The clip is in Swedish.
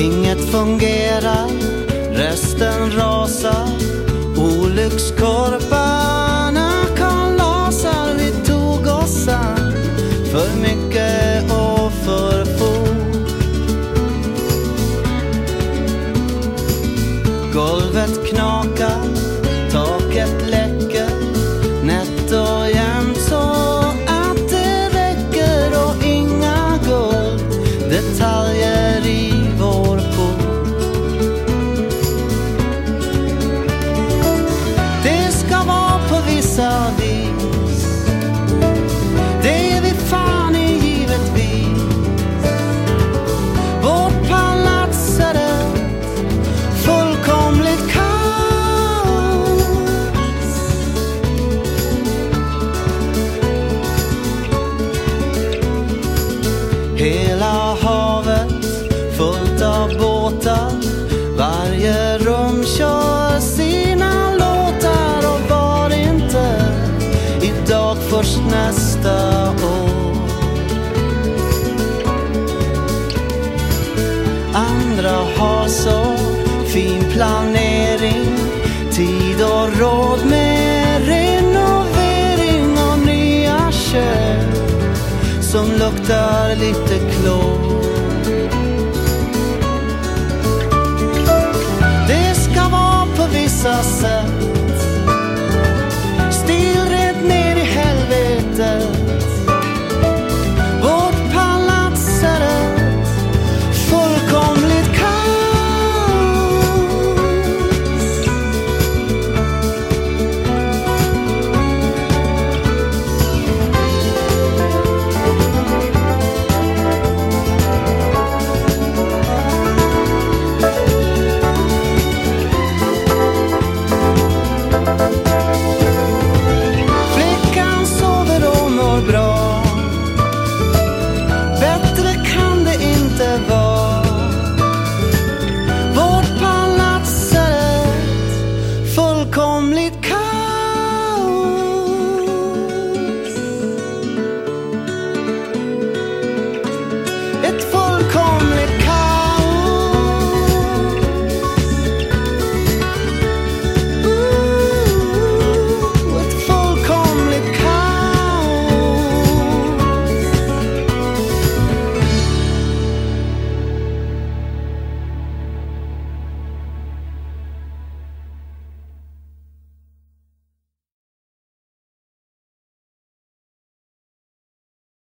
Inget fungerar. gråta. Varje rum kör sina låtar och var inte idag först nästa år. Andra har så fin planering, tid och råd med renovering och nya kök som luktar lite klor. love.